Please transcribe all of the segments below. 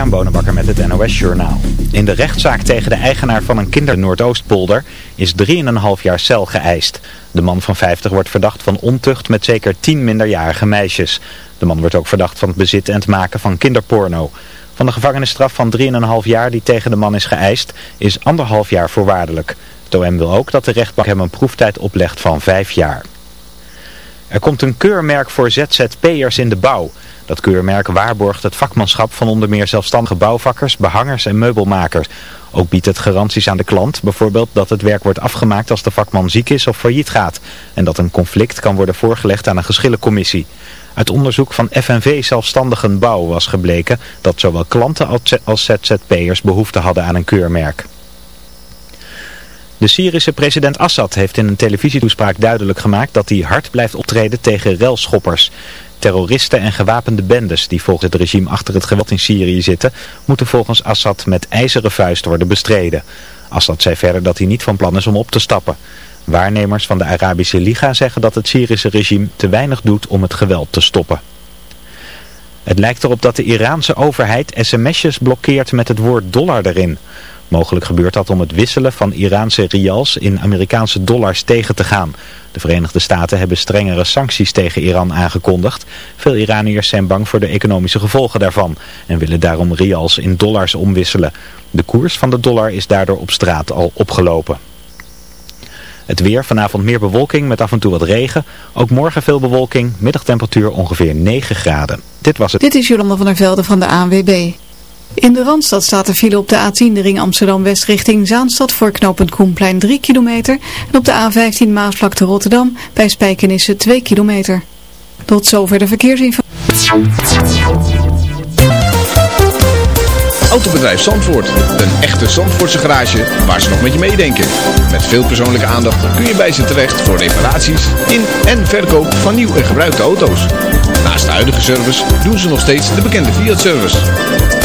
Christian Bonenbakker met het NOS Journaal. In de rechtszaak tegen de eigenaar van een kinder Noordoostpolder is 3,5 jaar cel geëist. De man van 50 wordt verdacht van ontucht met zeker 10 minderjarige meisjes. De man wordt ook verdacht van het bezitten en het maken van kinderporno. Van de gevangenisstraf van 3,5 jaar die tegen de man is geëist is anderhalf jaar voorwaardelijk. Het OM wil ook dat de rechtbank hem een proeftijd oplegt van 5 jaar. Er komt een keurmerk voor ZZP'ers in de bouw. Dat keurmerk waarborgt het vakmanschap van onder meer zelfstandige bouwvakkers, behangers en meubelmakers. Ook biedt het garanties aan de klant, bijvoorbeeld dat het werk wordt afgemaakt als de vakman ziek is of failliet gaat. En dat een conflict kan worden voorgelegd aan een geschillencommissie. Uit onderzoek van FNV Zelfstandigen Bouw was gebleken dat zowel klanten als ZZP'ers behoefte hadden aan een keurmerk. De Syrische president Assad heeft in een televisietoespraak duidelijk gemaakt dat hij hard blijft optreden tegen relschoppers. Terroristen en gewapende bendes die volgens het regime achter het geweld in Syrië zitten, moeten volgens Assad met ijzeren vuist worden bestreden. Assad zei verder dat hij niet van plan is om op te stappen. Waarnemers van de Arabische Liga zeggen dat het Syrische regime te weinig doet om het geweld te stoppen. Het lijkt erop dat de Iraanse overheid sms'jes blokkeert met het woord dollar erin. Mogelijk gebeurt dat om het wisselen van Iraanse rials in Amerikaanse dollars tegen te gaan. De Verenigde Staten hebben strengere sancties tegen Iran aangekondigd. Veel Iraniërs zijn bang voor de economische gevolgen daarvan en willen daarom rials in dollars omwisselen. De koers van de dollar is daardoor op straat al opgelopen. Het weer, vanavond meer bewolking met af en toe wat regen. Ook morgen veel bewolking, middagtemperatuur ongeveer 9 graden. Dit was het. Dit is Jolanda van der Velde van de ANWB. In de Randstad staat er file op de A10, de ring Amsterdam-West richting Zaanstad voor knooppunt Koenplein 3 kilometer. En op de A15 Maasvlakte Rotterdam bij Spijkenisse 2 kilometer. Tot zover de verkeersinformatie. Autobedrijf Zandvoort, een echte Zandvoortse garage waar ze nog met je meedenken. Met veel persoonlijke aandacht kun je bij ze terecht voor reparaties in en verkoop van nieuw en gebruikte auto's. Naast de huidige service doen ze nog steeds de bekende Fiat-service.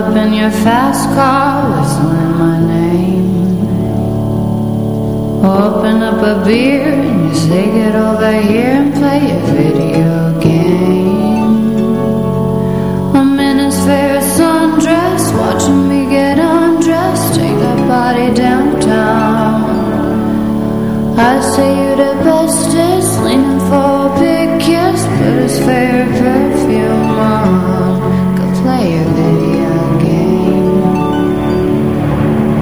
up in your fast car, whistling my name. Open up a beer and you say get over here and play a video game. I'm in his fair sundress, watching me get undressed, take that body downtown. I say you're the bestest, leaning for a big kiss, put his favorite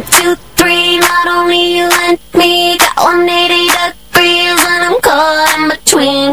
One, two, three, not only you me. Got 180 and I'm caught in between.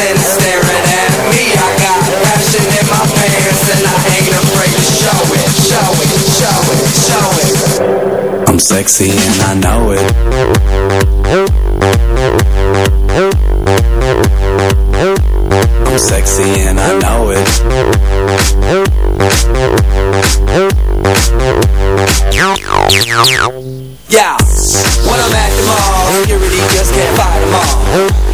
and staring at me. I got passion in my pants and I ain't afraid to show it, show it, show it, show it. I'm sexy and I know it. I'm sexy and I know it. Yeah, when I'm at the mall, security just can't fight them all.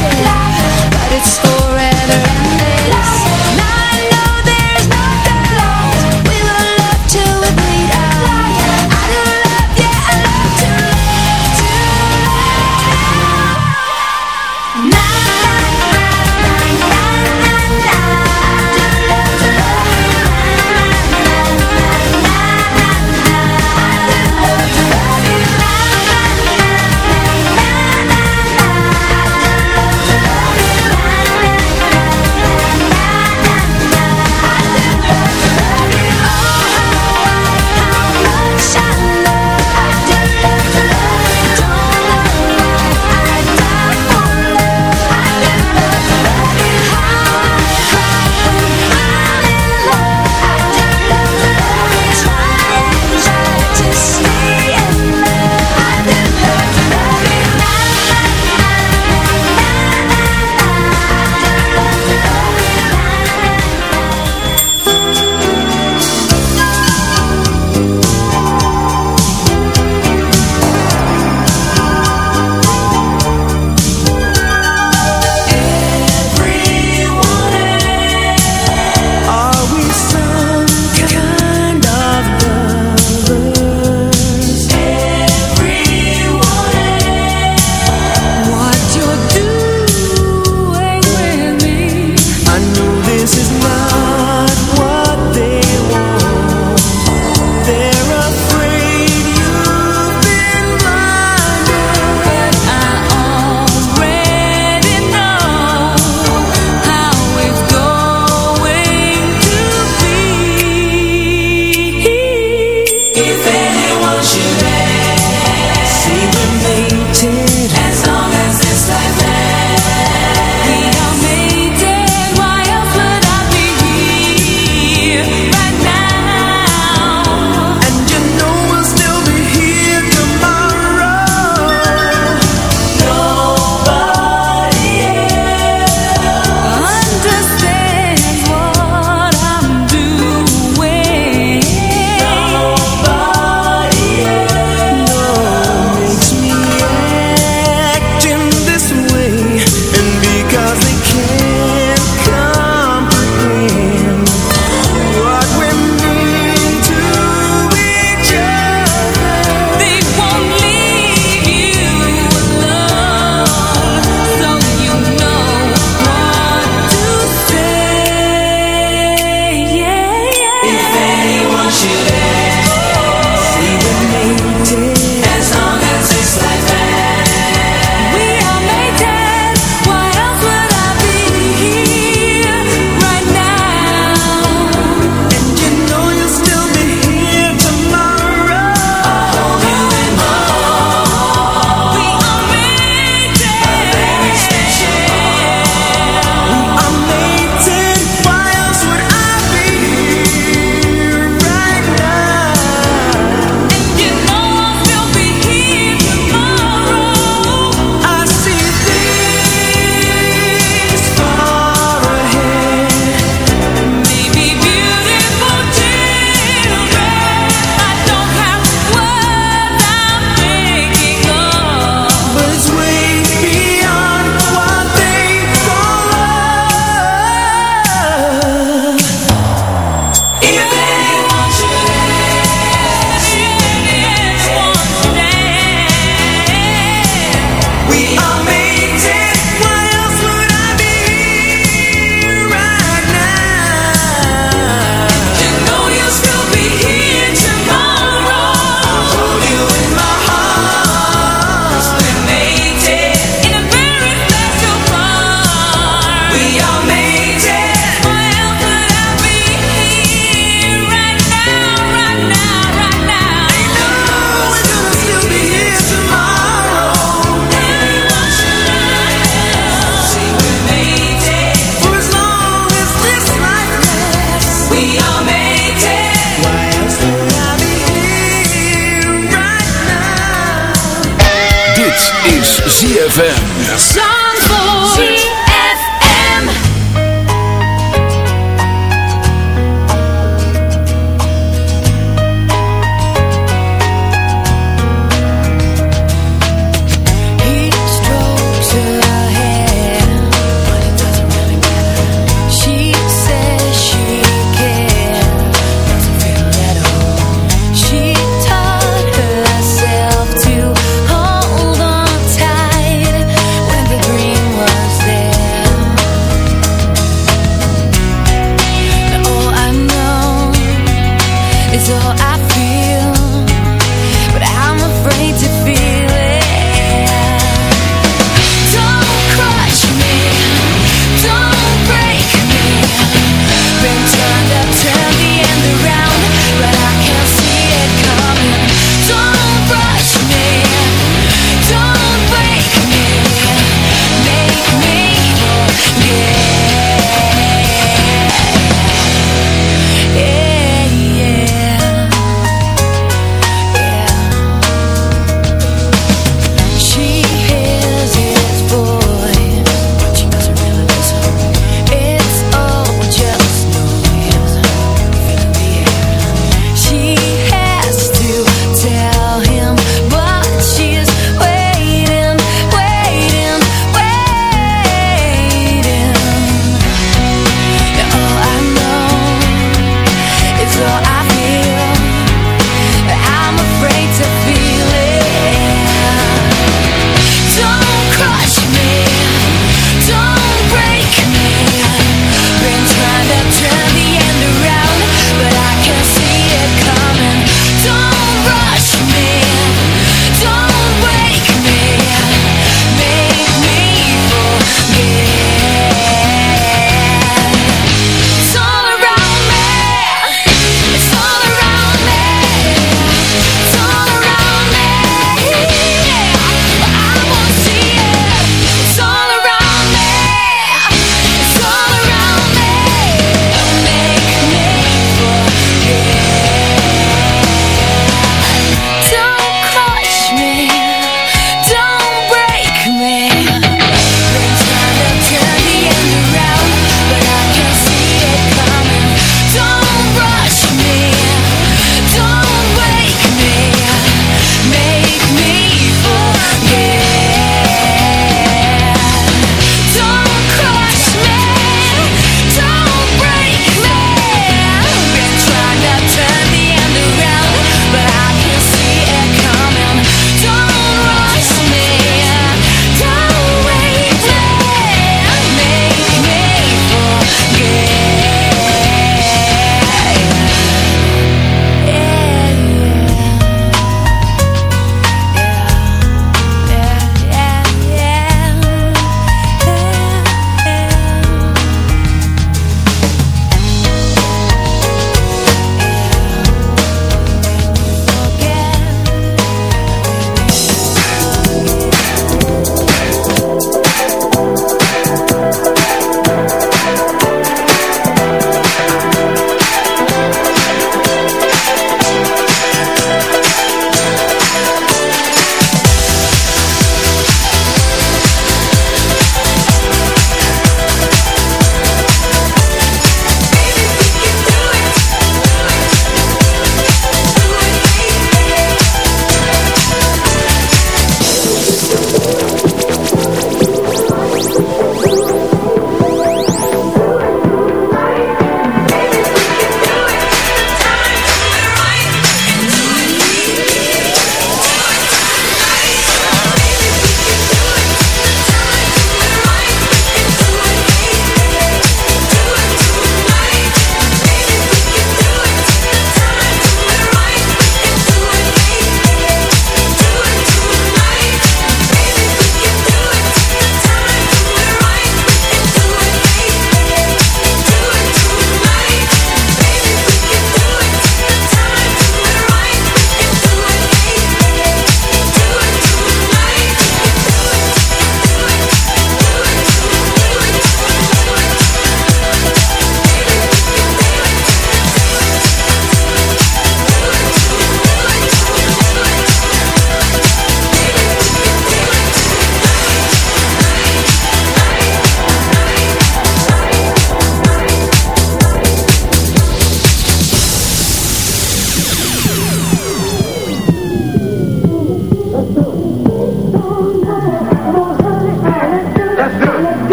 Yeah.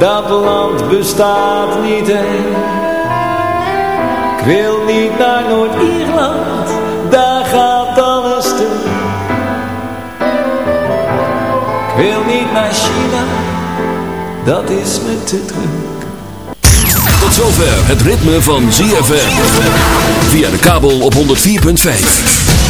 dat land bestaat niet heen. Ik wil niet naar Noord-Ierland, daar gaat alles te. Ik wil niet naar China, dat is me te druk. Tot zover het ritme van ZFM. Via de kabel op 104.5.